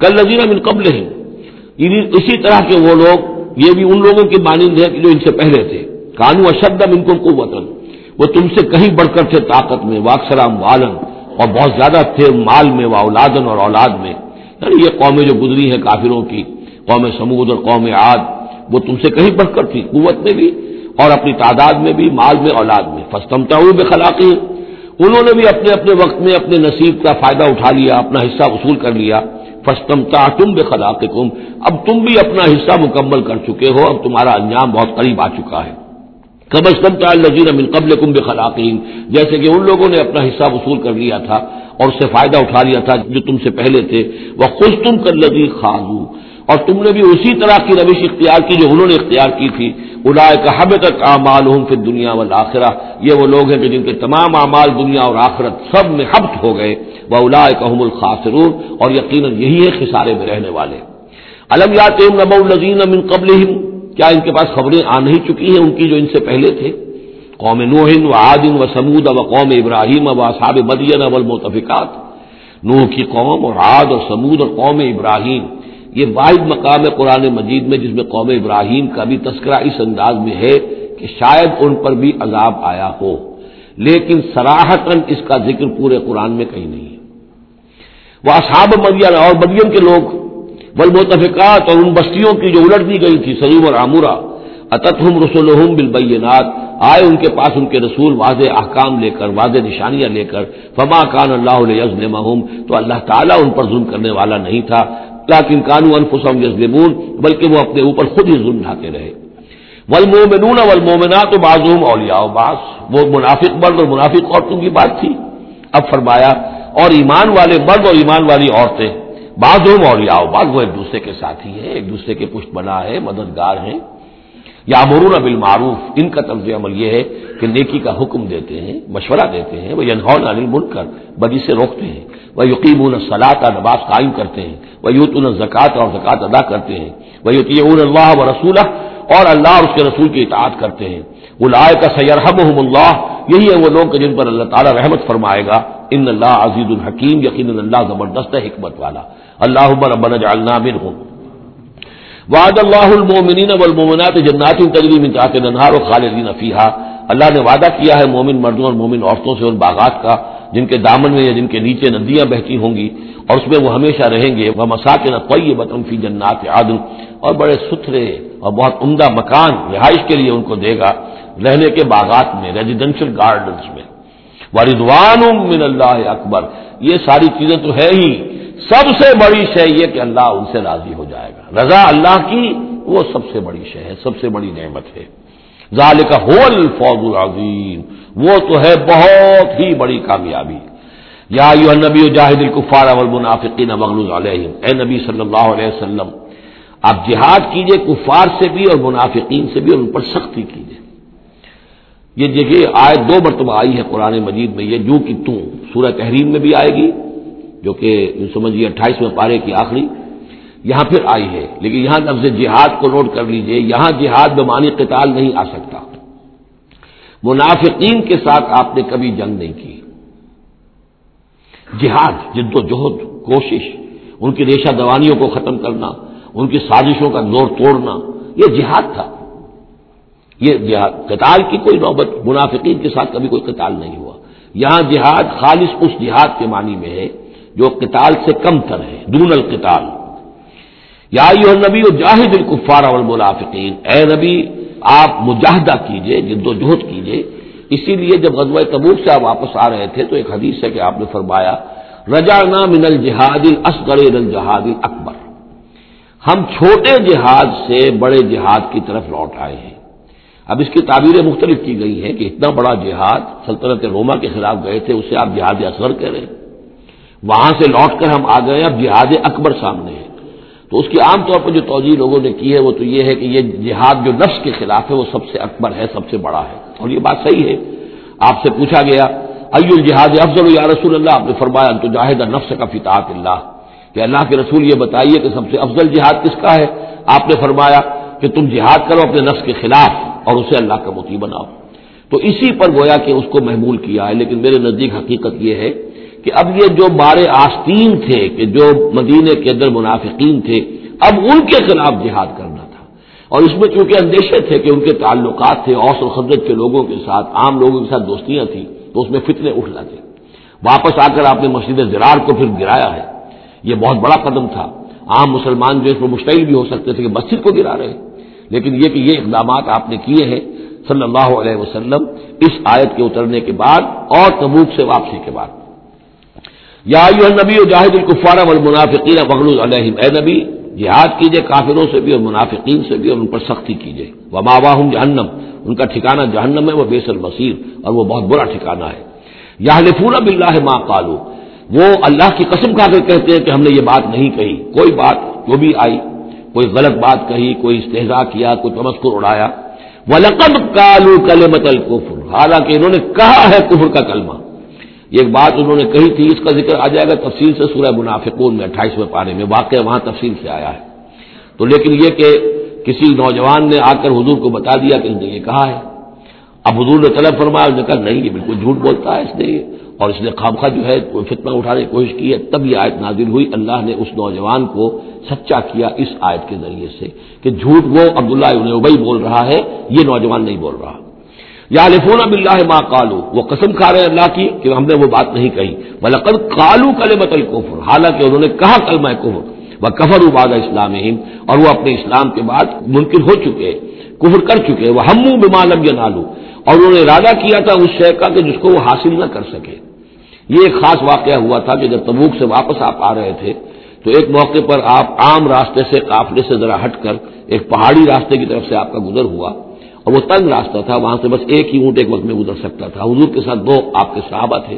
کل نظیر من قبل یعنی اسی طرح کے وہ لوگ، یہ بھی ان لوگوں کی مانند ہے کہ جو ان سے پہلے تھے۔ کانو اشد ان کو وطن وہ تم سے کہیں بڑھ کر تھے طاقت میں واکسرام والن۔ اور بہت زیادہ تھے مال میں و اولادن اور اولاد میں۔ یعنی یہ قومیں جو گزری ہیں کافروں کی، قوم سمود اور قوم عاد۔ وہ تم سے کہیں بڑھ کر تھی، قوت میں بھی اور اپنی تعداد میں بھی، مال میں، اولاد میں۔ فستمتا ہوں بے خلاقی انہوں نے بھی اپنے اپنے وقت میں اپنے نصیب کا فائدہ اٹھا لیا، اپنا حصہ وصول کر لیا۔ فستمتا تم بے خلاق اب تم بھی اپنا حصہ مکمل کر چکے ہو، اب تمہارا انجام بہت قریب آ چکا ہے۔ کم از کم الزین من قبل کم بے خلاقین جیسے کہ ان لوگوں نے اپنا حصہ وصول کر لیا تھا اور اس سے فائدہ اٹھا لیا تھا جو تم سے پہلے تھے۔ وہ خوش تم کر لگی خاضو اور تم نے بھی اسی طرح کی روش اختیار کی جو انہوں نے اختیار کی تھی۔ ادا کا حب تک اعمال ہوں پھر دنیا والآخرہ۔ یہ وہ لوگ ہیں کہ جن کے تمام اعمال دنیا اور آخرت سب میں حبت ہو گئے۔ وہ الا کام الخاصرون اور یقیناً یہی ہے خسارے میں رہنے والے۔ الم یات نب الزین من قبل کیا ان کے پاس خبریں آ نہیں چکی ہیں ان کی جو ان سے پہلے تھے؟ قوم نوہن و عادن و سمود و قوم ابراہیم و صاب مدین اول متفقات نوح کی قوم اور عاد اور سمود اور قوم ابراہیم۔ یہ واحد مقام ہے قرآن مجید میں جس میں قوم ابراہیم کا بھی تذکرہ اس انداز میں ہے کہ شاید ان پر بھی عذاب آیا ہو۔ لیکن سراہتن اس کا ذکر پورے قرآن میں کہیں نہیں ہے۔ وہ اصحاب مدین اور مدین کے لوگ بل متفقات اور ان بستیوں کی جو الٹ دی گئی تھی سریم اور عمورہ اتتہم رسولہم بالبینات، آئے ان کے پاس ان کے رسول واضح احکام لے کر، واضح نشانیاں لے کر، فما کان اللہ علیہ تو اللہ تعالیٰ ان پر ظلم کرنے والا نہیں تھا۔ لیکن کانو انفسم یزلمون بلکہ وہ اپنے اوپر خود ہی ظلم ڈھاتے رہے۔ والمومنون والمومنات بعضهم اولیاء، بعض، وہ منافق مرد اور منافق عورتوں کی بات تھی۔ اب فرمایا، اور ایمان والے مرد اور ایمان والی عورتیں بعضهم اولیاء، بعض وہ ایک دوسرے کے ساتھی ہیں، ایک دوسرے کے پشت بنا ہے مددگار ہیں۔ یا مرون بالمعروف، ان کا طرز عمل یہ ہے کہ نیکی کا حکم دیتے ہیں، مشورہ دیتے ہیں، وہ ینہون علی ملک کر بدی سے روکتے ہیں، وہ یقین صلاح نماز قائم کرتے ہیں، وہ یوت زکوٰۃ اور زکوٰۃ ادا کرتے ہیں، وہ یقین اللہ و رسول اور اللہ اور اس کے رسول کی اطاعت کرتے ہیں۔ الائے کا سیرحم اللہ، یہی ہے وہ لوگ جن پر اللہ تعالیٰ رحمت فرمائے گا۔ ان اللہ عزیز الحکیم یقین اللہ زبردست حکمت والا۔ اللہ ربنا جعلنا منهم وعد اللہ المومنین والمومنات جنات تجری من تحت الانہار خالدین فیہا۔ اللہ نے وعدہ کیا ہے مومن مردوں اور مومن عورتوں سے ان باغات کا، جن کے دامن میں یا جن کے نیچے ندیاں بہتی ہوں گی، اور اس میں وہ ہمیشہ رہیں گے۔ وہ مساکن طیبۃ فی جنات عدن۔ اور بڑے ستھرے اور بہت عمدہ مکان رہائش کے لیے ان کو دے گا۔ رہنے کے باغات میں ریزیڈینشل گارڈنس میں۔ وردوان من اللہ اکبر۔ یہ ساری چیزیں تو ہے ہی۔ سب سے بڑی شے یہ کہ اللہ ان سے راضی ہو جائے گا۔ رضا اللہ کی وہ سب سے بڑی شے ہے، سب سے بڑی نعمت ہے۔ ظال کا ہول فوج العظیم۔ وہ تو ہے بہت ہی بڑی کامیابی۔ یا یو نبی جاہد الکفار والمنافقین مغلوز علیہم۔ اے نبی صلی اللہ علیہ وسلم، آپ جہاد کیجیے، کفار سے بھی اور منافقین سے بھی اور ان پر سختی کیجیے۔ یہ دیکھیے آئے دو مرتبہ آئی ہے قرآن مجید میں، یہ جو کہ تم سورہ تحریم میں بھی آئے گی۔ جو کہ سمجھیے اٹھائیسویں پارے کی آخری، یہاں پھر آئی ہے۔ لیکن یہاں لفظ جہاد کو نوٹ کر لیجیے، یہاں جہاد بمانی قتال نہیں آ سکتا۔ منافقین کے ساتھ آپ نے کبھی جنگ نہیں کی۔ جہاد، جد و جہد، کوشش، ان کی ریشہ دوانیوں کو ختم کرنا، ان کی سازشوں کا زور توڑنا، یہ جہاد تھا۔ یہ جہاد، قتال کی کوئی نوبت، منافقین کے ساتھ کبھی کوئی قتال نہیں ہوا۔ یہاں جہاد خالص اس جہاد کے معنی میں ہے جو قتال سے کم تر ہے، دون القتال۔ یا نبی و جاہد الکفار والمنافقین۔ اے نبی، آپ مجاہدہ کیجیے، جد و جہد کیجیے۔ اسی لیے جب غزوہ تبوک سے آپ واپس آ رہے تھے تو ایک حدیث ہے کہ آپ نے فرمایا رجا من الجہاد الاسغر الجہاد اکبر ہم چھوٹے جہاد سے بڑے جہاد کی طرف لوٹ آئے ہیں۔ اب اس کی تعبیریں مختلف کی گئی ہیں کہ اتنا بڑا جہاد سلطنت روما کے خلاف گئے تھے، اسے آپ جہاد اصغر کہہ رہے ہیں۔ وہاں سے لوٹ کر ہم آ گئے اب جہاد اکبر سامنے ہے۔ تو اس کی عام طور پر جو توجہ لوگوں نے کی ہے، وہ تو یہ ہے کہ یہ جہاد جو نفس کے خلاف ہے، وہ سب سے اکبر ہے، سب سے بڑا ہے۔ اور یہ بات صحیح ہے۔ آپ سے پوچھا گیا ائ الجہاد افضل یا رسول اللہ؟ آپ نے فرمایا تو جاہد نفس کا فطاط اللہ۔ کہ اللہ کے رسول یہ بتائیے کہ سب سے افضل جہاد کس کا ہے؟ آپ نے فرمایا کہ تم جہاد کرو اپنے نفس کے خلاف اور اسے اللہ کا متی بناؤ۔ تو اسی پر گویا کہ اس کو محمول کیا ہے، لیکن میرے نزدیک حقیقت یہ ہے کہ اب یہ جو بارے آستین تھے، کہ جو مدینے کے اندر منافقین تھے، اب ان کے خلاف جہاد کرنا تھا۔ اور اس میں چونکہ اندیشے تھے کہ ان کے تعلقات تھے، اوس و خدرت کے لوگوں کے ساتھ، عام لوگوں کے ساتھ دوستیاں تھیں، تو اس میں فتنے اٹھ تھے واپس آ کر آپ نے مسجد زرار کو پھر گرایا ہے۔ یہ بہت بڑا قدم تھا۔ عام مسلمان جو اس میں مشتعل بھی ہو سکتے تھے کہ مسجد کو گرا رہے ہیں۔ لیکن یہ کہ یہ اقدامات آپ نے کیے ہیں، صلی اللہ علیہ وسلم، اس آیت کے اترنے کے بعد اور تبوک سے واپسی کے بعد۔ یا نبی و جاہد القفار والمنافقین مغلوز علیہم. اے نبی، جہاد کیجیے کافروں سے بھی اور منافقین سے بھی اور ان پر سختی کیجیے. وہ ماواہم جہنم، ان کا ٹھکانہ جہنم ہے، وہ بیسر مسیر اور وہ بہت برا ٹھکانہ ہے. یا لفون بلّہ ماں کالو وہ اللہ کی قسم کھا کر کہتے ہیں کہ ہم نے یہ بات نہیں کہی. کوئی بات جو بھی آئی، کوئی غلط بات کہی، کوئی استحضا کیا، کوئی تمسکر اڑایا. وہ لقب کالو کل متل حالانکہ انہوں نے کہا ہے کفر کا کلمہ. یہ ایک بات انہوں نے کہی تھی، اس کا ذکر آ جائے گا تفصیل سے سورہ منافقون میں، اٹھائیسویں پارے میں واقع وہاں تفصیل سے آیا ہے۔ تو لیکن یہ کہ کسی نوجوان نے آ کر حضور کو بتا دیا کہ اس نے یہ کہا ہے۔ اب حضور نے طلب فرمایا، اس نے کہا، نہیں، یہ بالکل جھوٹ بولتا ہے، اس نے یہ۔ اور اس نے خامخواہ جو ہے فتنہ اٹھانے کی کوشش کی ہے۔ تب یہ آیت نازل ہوئی۔ اللہ نے اس نوجوان کو سچا کیا اس آیت کے ذریعے سے کہ جھوٹ وہ عبداللہ ابن ابئی بول رہا ہے، یہ نوجوان نہیں بول رہا۔ یا لفون اب اللہ ماں کالو وہ قسم کھا رہے ہیں اللہ کی کہ ہم نے وہ بات نہیں کہی۔ بلکہ کالو کل متل حالانکہ انہوں نے کہا کل کفر۔ وہ کفر اباد اسلام اور وہ اپنے اسلام کے بعد ممکن ہو چکے، کفر کر چکے۔ وہ ہم بمالم یا نالو اور انہوں نے ارادہ کیا تھا اس شے کا کہ جس کو وہ حاصل نہ کر سکے۔ یہ ایک خاص واقعہ ہوا تھا کہ جب تبوک سے واپس آپ آ رہے تھے، تو ایک موقع پر آپ عام راستے سے قافلے سے ذرا ہٹ کر ایک پہاڑی راستے کی طرف سے آپ کا گزر ہوا۔ اور وہ تنگ راستہ تھا، وہاں سے بس ایک ہی اونٹ ایک وقت میں گزر سکتا تھا۔ حضور کے ساتھ دو آپ کے صحابہ تھے۔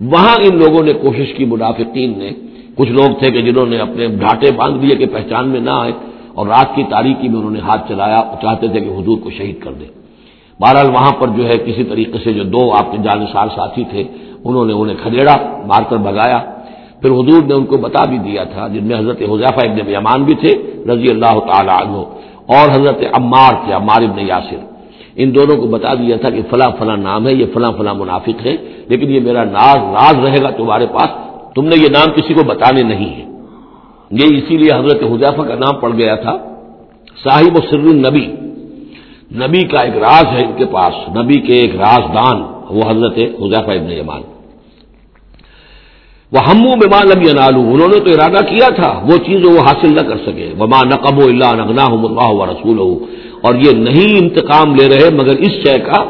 وہاں ان لوگوں نے کوشش کی، منافقین نے۔ کچھ لوگ تھے کہ جنہوں نے اپنے ڈھاٹے باندھ دیے کہ پہچان میں نہ آئے، اور رات کی تاریخی میں انہوں نے ہاتھ چلایا، چاہتے تھے کہ حضور کو شہید کر دیں بہرحال وہاں پر جو ہے کسی طریقے سے جو دو آپ کے جانسار ساتھی تھے، انہوں نے انہیں کھدیڑا مار کر بگایا پھر حضور نے ان کو بتا بھی دیا تھا، جن میں حضرت حضیفہ ابن یمان بھی تھے، رضی اللہ تعالیٰ عنہ۔ اور حضرت عمار تھے، عمار ابن یاسر۔ ان دونوں کو بتا دیا تھا کہ فلاں فلاں نام ہے، یہ فلاں فلاں منافق ہے لیکن یہ میرا ناز، راز رہے گا تمہارے پاس۔ تم نے یہ نام کسی کو بتانے نہیں ہے۔ یہ اسی لیے حضرت حضیفہ کا نام پڑ گیا تھا۔ صاحب و سر النبی۔ نبی کا ایک راز ہے ان کے پاس، نبی کے ایک رازدان، وہ حضرت حضیفہ ابن یمان۔ وہ ہم بیمان نبی انالو انہوں نے تو ارادہ کیا تھا، وہ چیز وہ حاصل نہ کر سکے۔ وما نقب و اللہ نغنا اللہ و رسول اور یہ نہیں انتقام لے رہے، مگر اس شے کا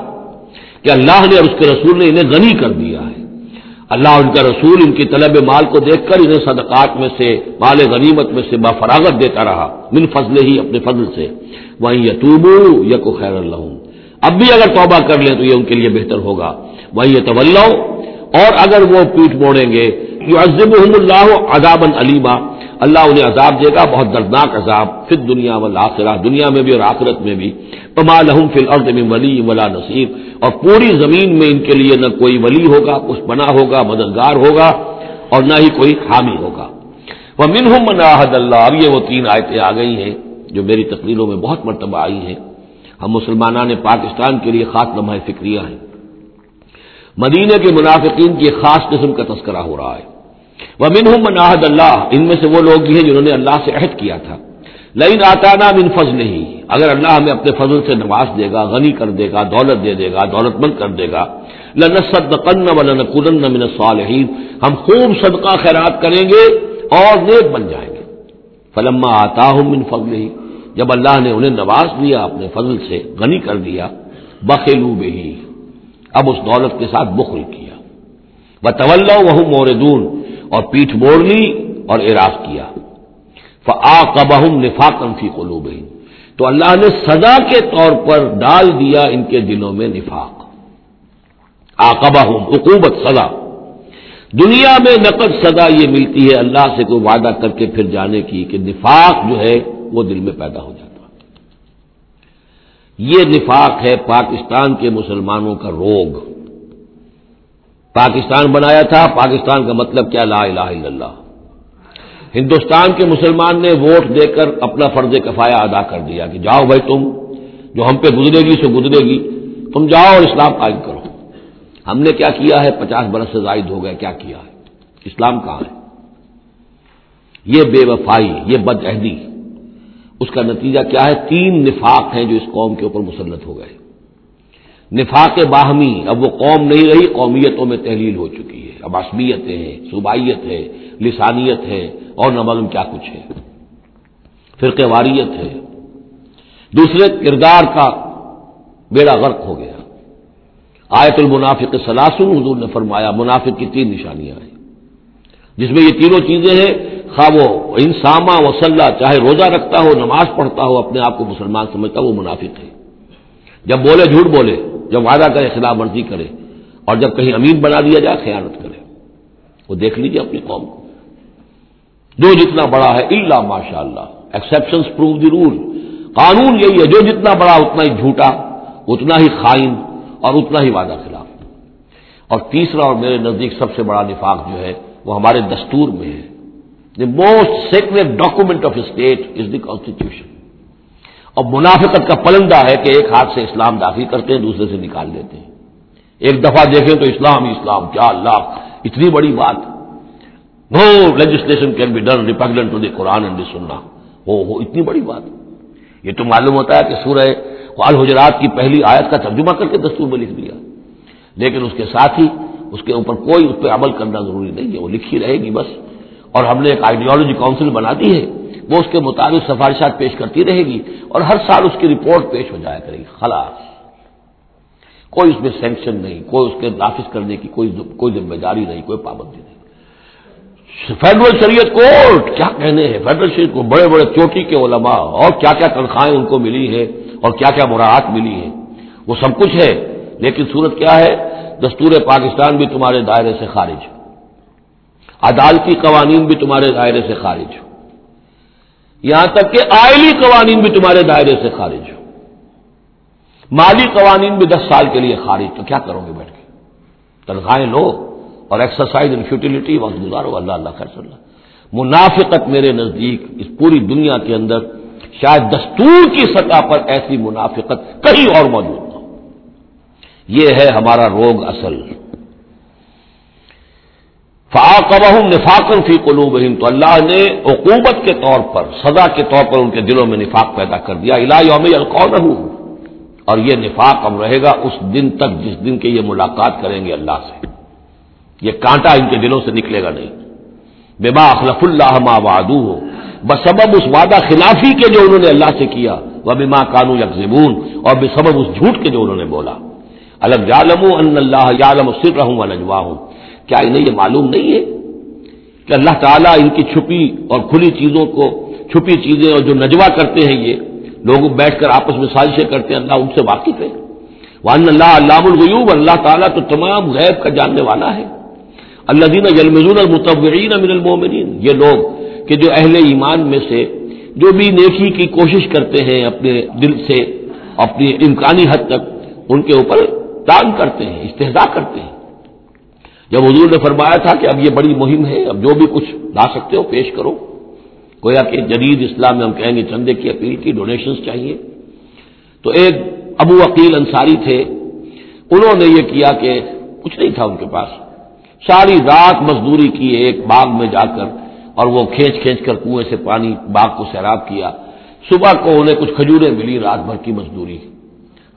کہ اللہ نے اور اس کے رسول نے انہیں غنی کر دیا ہے۔ اللہ ان کا رسول، ان کی طلب مال کو دیکھ کر انہیں صدقات میں سے، مال غنیمت میں سے بافراغت دیتا رہا، من فضل ہی اپنے فضل سے۔ وہیں یتوبو یا خیر اللہ اب بھی اگر توبہ کر لیں تو یہ ان کے لیے بہتر ہوگا۔ وہیں یہ اور اگر وہ پیٹ موڑیں گے عزب اللہ عذاب علیما اللہ انہیں عذاب دے گا، بہت دردناک عذاب۔ پھر دنیا والا دنیا میں بھی اور آخرت میں بھی۔ پما لہم فی الارض میں ولی ولا نصیر۔ اور پوری زمین میں ان کے لیے نہ کوئی ولی ہوگا، کچھ بنا ہوگا، مددگار ہوگا، اور نہ ہی کوئی حامی ہوگا۔ وہ منہم مناحد اللہ۔ اب یہ وہ تین آیتیں آ گئی ہیں جو میری تقریروں میں بہت مرتبہ آئی ہیں۔ ہم مسلمانوں نے پاکستان کے لیے خاص لمحہ فکریہ ہیں۔ مدینہ کے منافقین کی ایک خاص قسم کا تذکرہ ہو رہا ہے۔ وہ منہ مناحد اللہ، ان میں سے وہ لوگ بھی ہیں جنہوں نے اللہ سے عہد کیا تھا۔ لین آتا نا من فضل نہیں اگر اللہ ہمیں اپنے فضل سے نواز دے گا، غنی کر دے گا، دولت دے دے گا، دولت مند کر دے گا لنسد قن و من الصالحین۔ ہم خوب صدقہ خیرات کریں گے اور نیک بن جائیں گے۔ فلما آتا ہوں من فضل ہی جب اللہ نے انہیں نواز دیا، اپنے فضل سے غنی کر دیا، بخلو بہی۔ اب اس دولت کے ساتھ بخل کیا۔ بطول وہ موردون اور پیٹھ موڑ لی اور اراض کیا۔ فعقبہم نفاقم فی قلوب تو اللہ نے سزا کے طور پر ڈال دیا ان کے دلوں میں نفاق۔ آقبہم عقوبت سزا دنیا میں نقد سزا یہ ملتی ہے اللہ سے کوئی وعدہ کر کے پھر جانے کی کہ نفاق جو ہے وہ دل میں پیدا ہو جاتا یہ نفاق ہے پاکستان کے مسلمانوں کا روگ۔ پاکستان بنایا تھا۔ پاکستان کا مطلب کیا؟ لا الہ الا اللہ۔ ہندوستان کے مسلمان نے ووٹ دے کر اپنا فرض کفایا ادا کر دیا کہ جاؤ بھائی تم، جو ہم پہ گزرے گی سو گزرے گی۔ تم جاؤ اور اسلام قائم کرو۔ ہم نے کیا کیا ہے؟ پچاس برس سے زائد ہو گئے، کیا کیا ہے؟ اسلام کہاں ہے؟ یہ بے وفائی، یہ بد عہدی۔ اس کا نتیجہ کیا ہے؟ تین نفاق ہیں جو اس قوم کے اوپر مسلط ہو گئے۔ نفاق باہمی، اب وہ قوم نہیں رہی، قومیتوں میں تحلیل ہو چکی ہے۔ اب عصبیتیں ہیں صوبائیت ہے، لسانیت ہے، اور نہ معلوم کیا کچھ ہے۔ فرقے واریت ہے۔ دوسرے کردار کا بیڑا غرق ہو گیا۔ آیت المنافق سلاسن حضور نے فرمایا، منافق کی تین نشانیاں ہیں۔ جس میں یہ تینوں چیزیں ہیں، خواہ وہ انسامہ وسلح چاہے روزہ رکھتا ہو، نماز پڑھتا ہو، اپنے آپ کو مسلمان سمجھتا ہو، وہ منافق ہے۔ جب بولے جھوٹ بولے جب وعدہ کرے، خلاف ورزی کرے، اور جب کہیں امین بنا دیا جائے، خیانت کرے۔ وہ دیکھ لیجیے اپنی قوم کو۔ جو جتنا بڑا ہے اللہ ماشاء اللہ ایکسپشن پروو دی رول قانون یہی ہے، جو جتنا بڑا، اتنا ہی جھوٹا، اتنا ہی خائن، اور اتنا ہی وعدہ خلاف۔ اور تیسرا، اور میرے نزدیک سب سے بڑا نفاق جو ہے، وہ ہمارے دستور میں ہے۔ The most secret document of state is the constitution اور منافقت کا پلندہ ہے کہ ایک ہاتھ سے اسلام داخل کرتے ہیں، دوسرے سے نکال لیتے ہیں۔ ایک دفعہ دیکھیں تو اسلام اسلام، کیا اللہ، اتنی بڑی بات۔ No legislation can be done repugnant to the Quran and the Sunnah ہو ہو اتنی بڑی بات۔ یہ تو معلوم ہوتا ہے کہ سورہ الحجرات کی پہلی آیت کا ترجمہ کر کے دستور میں لکھ دیا۔ لیکن اس کے ساتھ ہی اس کے اوپر کوئی اس پہ عمل کرنا ضروری نہیں ہے، وہ لکھی رہے گی بس۔ اور ہم نے ایک آئیڈیالوجی کاؤنسل بنا دی ہے۔ وہ اس کے مطابق سفارشات پیش کرتی رہے گی اور ہر سال اس کی رپورٹ پیش ہو جایا کرے گی۔ خلاص۔ کوئی اس میں سینکشن نہیں، کوئی اس کے نافذ کرنے کی کوئی کوئی ذمہ داری نہیں، کوئی پابندی نہیں۔ فیڈرل شریعت کورٹ کیا کہنے ہیں؟ فیڈرل شریعت کو بڑے بڑے چوٹی کے علماء، اور کیا کیا تنخواہیں ان کو ملی ہے اور کیا کیا مراحت ملی ہے وہ سب کچھ ہے، لیکن صورت کیا ہے؟ دستور پاکستان بھی تمہارے دائرے سے خارج۔ عدالتی قوانین بھی تمہارے دائرے سے خارج۔ ہو یہاں تک کہ آئلی قوانین بھی تمہارے دائرے سے خارج ہو۔ مالی قوانین بھی دس سال کے لیے خارج۔ تو کیا کرو گے بیٹھ کے؟ تنخواہیں لو اور ایکسرسائز ان فیوٹیلٹی وقت گزارو۔ اللہ اللہ، خیر اللہ۔ منافقت میرے نزدیک اس پوری دنیا کے اندر شاید دستور کی سطح پر ایسی منافقت کہیں اور موجود نہ ہو۔ یہ ہے ہمارا روگ اصل۔ فاقبہم نفاقن فی قلوبہم، تو اللہ نے عقوبت کے طور پر، سزا کے طور پر ان کے دلوں میں نفاق پیدا کر دیا۔ الہ یوم القون اور یہ نفاق اب رہے گا اس دن تک جس دن کے یہ ملاقات کریں گے اللہ سے۔ یہ کانٹا ان کے دلوں سے نکلے گا نہیں۔ بے اخلف اللہ ما وادو ہو بس سبب اس وعدہ خلافی کے جو انہوں نے اللہ سے کیا۔ وہ بے ماں کانو یکزبون اور بے سبب اس جھوٹ کے جو انہوں نے بولا۔ الگ جالم ان اللہ یالم سر رہوں ہوں کیا انہیں یہ معلوم نہیں ہے کہ اللہ تعالیٰ ان کی چھپی اور کھلی چیزوں کو چھپی چیزیں اور جو نجوا کرتے ہیں یہ، لوگ بیٹھ کر آپس میں سازشیں کرتے ہیں، اللہ ان سے واقف ہے۔ وان اللہ علام الغیوب اللہ تعالیٰ تو تمام غیب کا جاننے والا ہے۔ اللہ دین یلمزون المتورین امن المومنین یہ لوگ کہ جو اہل ایمان میں سے، جو بھی نیکی کی کوشش کرتے ہیں اپنے دل سے، اپنی امکانی حد تک، ان کے اوپر تان کرتے ہیں استحدا کرتے ہیں۔ جب حضور نے فرمایا تھا کہ اب یہ بڑی مہم ہے، اب جو بھی کچھ لا سکتے ہو پیش کرو۔ گویا کہ جدید اسلام میں ہم کہیں گے چندے کی اپیل کی ڈونیشنز چاہیے۔ تو ایک ابو عقیل انصاری تھے، انہوں نے یہ کیا کہ کچھ نہیں تھا ان کے پاس۔ ساری رات مزدوری کی ایک باغ میں جا کر اور وہ کھینچ کھینچ کر کنویں سے پانی باغ کو سیراب کیا۔ صبح کو انہیں کچھ کھجوریں ملی، رات بھر کی مزدوری۔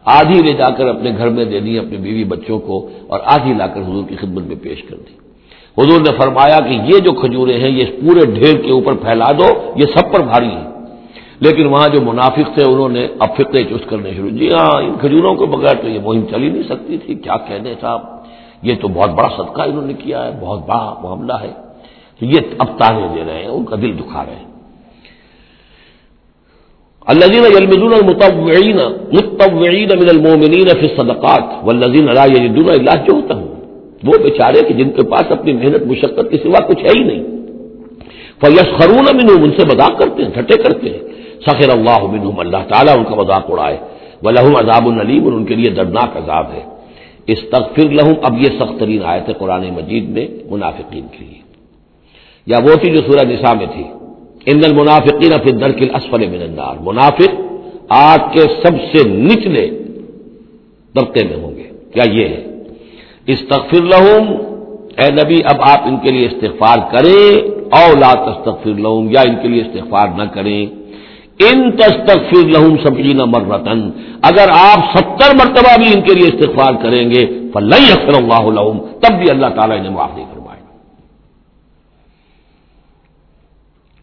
آدھی لے جا کر اپنے گھر میں دے دی اپنے بیوی بچوں کو اور آدھی لا کر حضور کی خدمت میں پیش کر دی۔ حضور نے فرمایا کہ یہ جو کھجورے ہیں، یہ پورے ڈھیر کے اوپر پھیلا دو، یہ سب پر بھاری ہے لیکن وہاں جو منافق تھے، انہوں نے اب فکرے چست کرنے شروع۔ جی ہاں ان کھجوروں کے بغیر تو یہ مہم چل ہی نہیں سکتی تھی۔ کیا کہنے صاحب؟ یہ تو بہت بڑا صدقہ انہوں نے کیا ہے، بہت بڑا معاملہ ہے۔ تو یہ اب تانے دے رہے ہیں، ان کا دل دکھا رہے ہیں۔ اللہ جین المدون المتوعین متوعین من المومنین فی الصدقات والذین لا یجدون الا جهدهم. وہ بیچارے کہ جن کے پاس اپنی محنت، مشقت کے سوا کچھ ہے ہی نہیں۔ فیسخرون منهم، ان سے مذاق کرتے ہیں ٹھٹے کرتے ہیں۔ سخر اللہ منهم، اللہ تعالیٰ ان کا مذاق اڑائے۔ ولہم عذاب العلیم اور ان کے لیے دردناک عذاب ہے۔ استغفر لہم اب یہ سخت ترین آئے تھے قرآن مجید میں منافقین کے لیے۔ یا وہ تھی جو سورہ نساء میں تھی۔ ان المنافقین فی الدرک الاسفل من النار۔ منافق آگ کے سب سے نچلے طبقے میں ہوں گے۔ کیا یہ ہے؟ استغفر لہم۔ اے نبی، اب آپ ان کے لیے استغفار کریں او لا تستغفر لہم یا ان کے لیے استغفار نہ کریں۔ ان تستغفر لہم سبعین مرتن۔ اگر آپ ستر مرتبہ بھی ان کے لیے استغفار کریں گے، فلن یغفر اللہ لہم۔ تب بھی اللہ تعالیٰ انہیں معاف نہیں فرمائے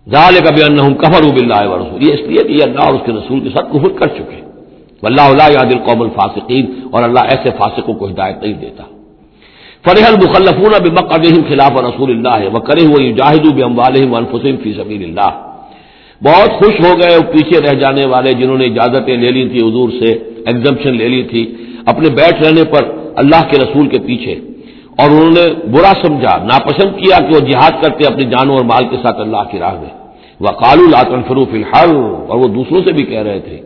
ظال کبھی انہم کفر باللہ ورسول یہ اس لیے کہ یہ اللہ اور اس کے رسول کے ساتھ کفر کر چکے واللہ لا یاد القوم الفاسقین اور اللہ ایسے فاسقوں کو ہدایت نہیں دیتا. فرح المخلفون بمقعدهم خلاف رسول اللہ وکرہ یجاہدوا باموالہم وانفسہم فی سبیل اللہ. بہت خوش ہو گئے پیچھے رہ جانے والے جنہوں نے اجازتیں لے لی تھی حضور سے ایگزمپشن لے لی تھی، اپنے بیٹھ رہنے پر اللہ کے رسول کے پیچھے. اور انہوں نے برا سمجھا، ناپسند کیا کہ وہ جہاد کرتے اپنی جانوں اور مال کے ساتھ اللہ کی راہ میں۔ وہ کالو لاتن فروف الحال اور وہ دوسروں سے بھی کہہ رہے تھے،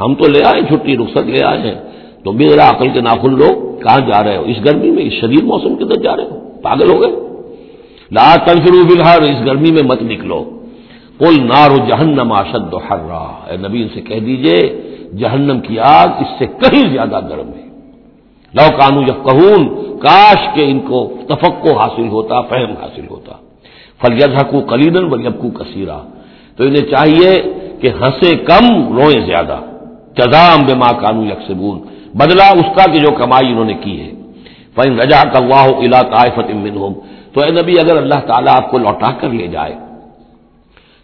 ہم تو لے آئے چھٹی رخصت لے آئے ہیں۔ تم بھی ذرا عقل کے ناخن لو کہاں جا رہے ہو؟ اس گرمی میں، اس شدید موسم کے اندر جا رہے ہو؟ پاگل ہو گئے؟ لا تنفرو فی اس گرمی میں مت نکلو۔ کل نارو جہنم اشد ہر اے نبی، ان سے کہہ دیجیے، جہنم کی آگ اس سے کہیں زیادہ گرم ہے۔ لو کانو جب کاش کے ان کو تفقو حاصل ہوتا، فہم حاصل ہوتا۔ فل یزحکو کلیدن و یبکو کثیرہ تو انہیں چاہیے کہ ہنسے کم روئیں زیادہ۔ جزام بے ماں کانو یکسبون بدلا اس کا کہ جو کمائی انہوں نے کی ہے۔ فن رجا کا واہ الا طائفت منہم تو اے نبی، اگر اللہ تعالیٰ آپ کو لوٹا کر لے جائے،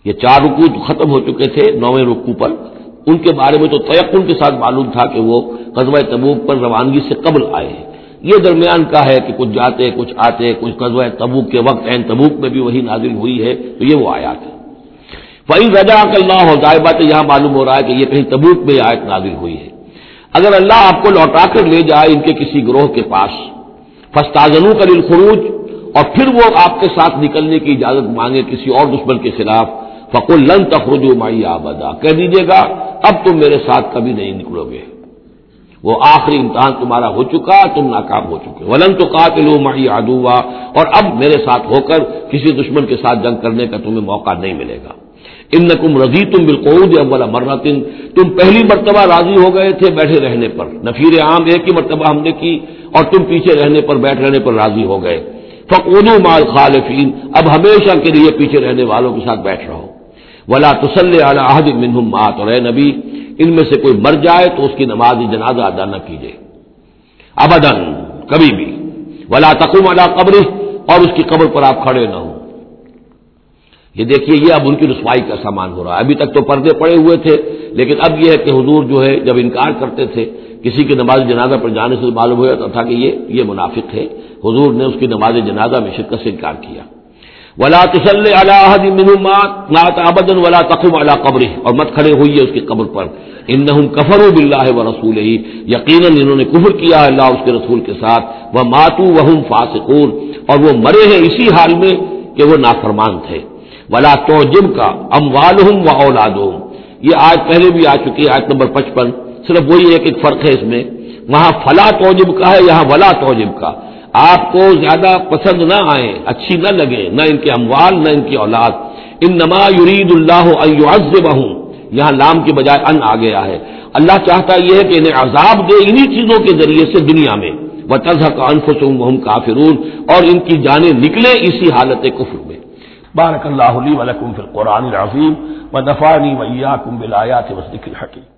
یہ چار رکو تو ختم ہو چکے تھے، نویں رکو پر۔ ان کے بارے میں تو تیقن کے ساتھ معلوم تھا کہ وہ قصبۂ تبوک پر روانگی سے قبل آئے ہیں۔ یہ درمیان کا ہے کہ کچھ جاتے، کچھ آتے، کچھ قصبۂ تبوک کے وقت این تبوک میں بھی وہی نازل ہوئی ہے، تو یہ وہ آیات ہے فعین رجا کا اللہ ہو ظاہر بات یہاں معلوم ہو رہا ہے کہ یہ کہیں تبوک میں آیت نازل ہوئی ہے۔ اگر اللہ آپ کو لوٹا کر لے جائے ان کے کسی گروہ کے پاس فستازنو کا الخروج اور پھر وہ آپ کے ساتھ نکلنے کی اجازت مانگے کسی اور دشمن کے خلاف فکو لن تخرج مائی آبادا کہہ دیجیے گا، اب تم میرے ساتھ کبھی نہیں نکلو گے۔ وہ آخری امتحان تمہارا ہو چکا، تم ناکام ہو چکے ولن تو قاتل ماہی آدوا اور اب میرے ساتھ ہو کر کسی دشمن کے ساتھ جنگ کرنے کا تمہیں موقع نہیں ملے گا۔ ان کم رضی تم بالقعود اب مرتن تم پہلی مرتبہ راضی ہو گئے تھے بیٹھے رہنے پر۔ نفیر عام ایک ہی مرتبہ ہم نے کی اور تم پیچھے رہنے پر، بیٹھ رہنے پر راضی ہو گئے۔ فقون مال خالفین اب ہمیشہ کے لیے پیچھے رہنے والوں کے ساتھ بیٹھ رہو۔ ولا تسل عہد منہم مات۔ اور اے نبی ان میں سے کوئی مر جائے تو اس کی نماز جنازہ ادا نہ کیجیے ابدن کبھی بھی۔ ولا تقوم علا قبر اور اس کی قبر پر آپ کھڑے نہ ہوں۔ یہ دیکھیے، یہ اب ان کی رسوائی کا سامان ہو رہا ہے۔ ابھی تک تو پردے پڑے ہوئے تھے، لیکن اب یہ ہے کہ حضور جو ہے، جب انکار کرتے تھے، کسی کی نماز جنازہ پر جانے سے معلوم ہو جاتا تھا کہ یہ یہ منافق ہے۔ حضور نے اس کی نماز جنازہ میں شرکت سے انکار کیا۔ ولا تسل نات ابدن ولا تقم اللہ قبر اور مت کھڑے ہوئی ہے اس کی قبر پر. ان کفر و بلّہ و رسول ہی یقیناً انہوں نے کفر کیا ہے اللہ اس کے رسول کے ساتھ. وہ ماتو وہ فاسقون. اور وہ مرے ہیں اسی حال میں کہ وہ نافرمان تھے. ولا تو جم کا ام والم و اولاد یہ آج پہلے بھی آ چکی ہے آج نمبر پچپن. صرف وہی ایک ایک فرق ہے اس میں. وہاں فلا توجب کا ہے، یہاں ولا توجب کا آپ کو زیادہ پسند نہ آئے اچھی نہ لگے نہ ان کے اموال، نہ ان کی اولاد۔ ان نما یرید اللہ ہوں یہاں لام کے بجائے ان آ گیا ہے۔ اللہ چاہتا یہ ہے کہ انہیں عذاب دے انہی چیزوں کے ذریعے سے دنیا میں۔ وہ تزہ کا انفسم کافرون، اور ان کی جانیں نکلے اسی حالت کفر میں۔ بارک اللہ علی ولکم فی القرآن العظیم و دفاع ویا کم بلایات وسط الحکیم۔